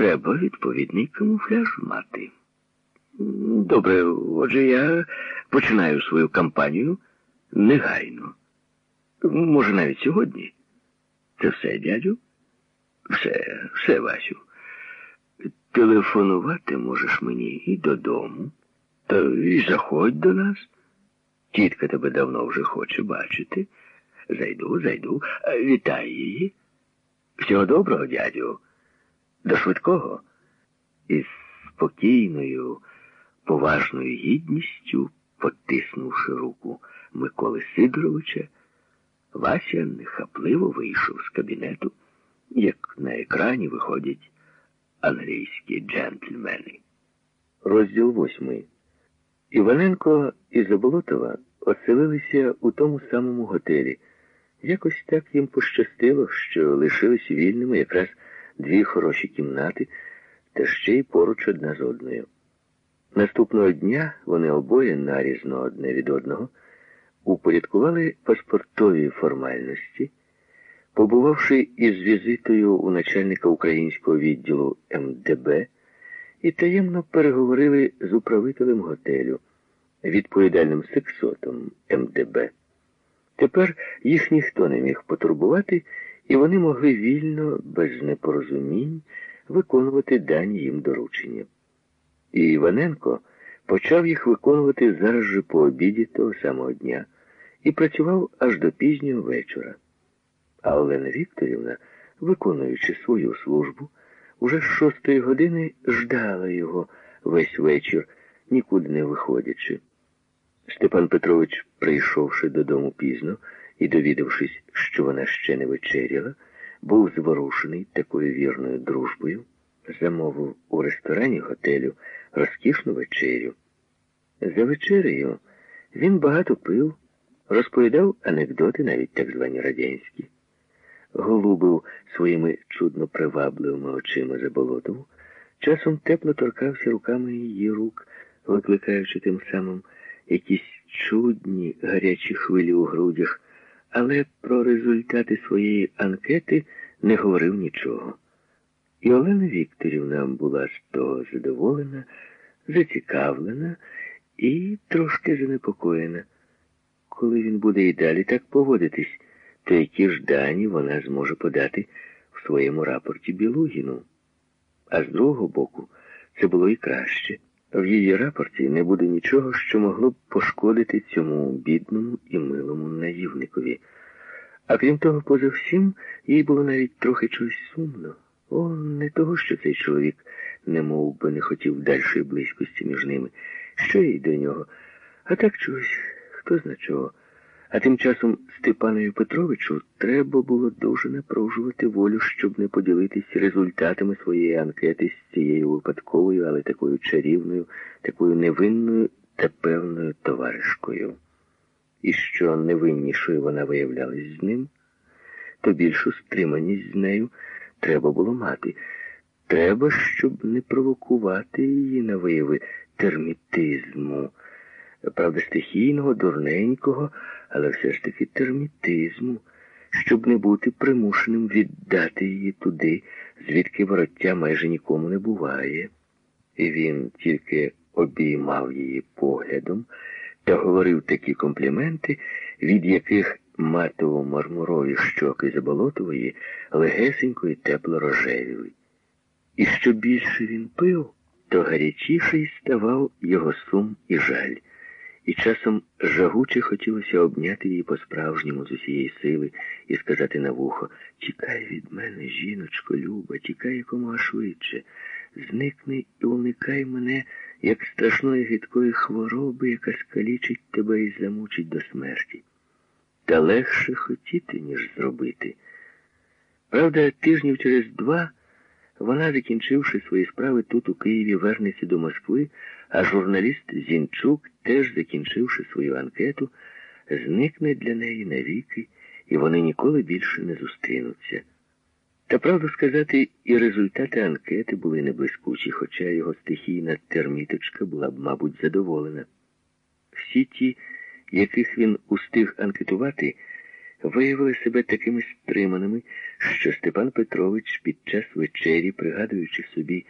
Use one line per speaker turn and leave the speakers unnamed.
треба відповідний камуфляж мати. Добре, отже, я починаю свою кампанію негайно. Може, навіть сьогодні. Це все, дядю? Все, все, Васю. Телефонувати можеш мені і додому. Та і заходь до нас. Тітка тебе давно вже хоче бачити. Зайду, зайду. Вітай її. Всього доброго, дядю. До швидкого. Із спокійною, поважною гідністю, потиснувши руку Миколи Сидоровича, Вася нехапливо вийшов з кабінету, як на екрані виходять англійські джентльмени. Розділ восьмий. Іваненко і Заболотова оселилися у тому самому готелі. Якось так їм пощастило, що лишились вільними якраз дві хороші кімнати, та ще й поруч одна з одною. Наступного дня вони обоє нарізно одне від одного упорядкували паспортові формальності, побувавши із візитою у начальника українського відділу МДБ і таємно переговорили з управителем готелю, відповідальним сексотом МДБ. Тепер їх ніхто не міг потурбувати, і вони могли вільно, без непорозумінь, виконувати дані їм доручення. І Іваненко почав їх виконувати зараз же по обіді того самого дня і працював аж до пізнього вечора. А Олена Вікторівна, виконуючи свою службу, уже з шостої години ждала його весь вечір, нікуди не виходячи. Степан Петрович, прийшовши додому пізно і довідавшись, що вона ще не вечеряла, був зворушений такою вірною дружбою, замовив у ресторані готелю розкішну вечерю. За вечерею він багато пив, розповідав анекдоти, навіть так звані радянські, голубив своїми чудно привабливими очима за болотову, часом тепло торкався руками її рук, викликаючи тим самим якісь чудні гарячі хвилі у грудях, але про результати своєї анкети не говорив нічого. І Олена Вікторівна була з того задоволена, зацікавлена і трошки занепокоєна. Коли він буде і далі так поводитись, то які ж дані вона зможе подати в своєму рапорті Білугіну. А з другого боку, це було і краще. В її рапорті не буде нічого, що могло б пошкодити цьому бідному і милому наївникові. А крім того, поза всім, їй було навіть трохи чогось сумно. О, не того, що цей чоловік не мов би не хотів дальшої близькості між ними. Що їй до нього? А так чогось, хто зна чого. А тим часом Степанові Петровичу треба було дуже напружувати волю, щоб не поділитись результатами своєї анкети з цією випадковою, але такою чарівною, такою невинною та певною товаришкою. І що невиннішою вона виявлялась з ним, то більшу стриманість з нею треба було мати. Треба, щоб не провокувати її на вияви термітизму правда, стихійного, дурненького, але все ж таки термітизму, щоб не бути примушеним віддати її туди, звідки вороття майже нікому не буває. І він тільки обіймав її поглядом та говорив такі компліменти, від яких матово мармурові щоки заболотової легесенько і тепло рожевіли. І що більше він пив, то гарячіший ставав його сум і жаль часом жагуче хотілося обняти її по-справжньому з усієї сили і сказати на вухо Тікай від мене, жіночко, люба, тікай якомога швидше, зникни і уникай мене, як страшної гидкої хвороби, яка скалічить тебе і замучить до смерті. Та легше хотіти, ніж зробити. Правда, тижнів через два. Вона, закінчивши свої справи тут, у Києві, вернеться до Москви, а журналіст Зінчук, теж закінчивши свою анкету, зникне для неї навіки, і вони ніколи більше не зустрінуться. Та правду сказати, і результати анкети були неблискучі, хоча його стихійна терміточка була б, мабуть, задоволена. Всі ті, яких він устиг анкетувати, виявили себе такими стриманими, що Степан Петрович під час вечері, пригадуючи собі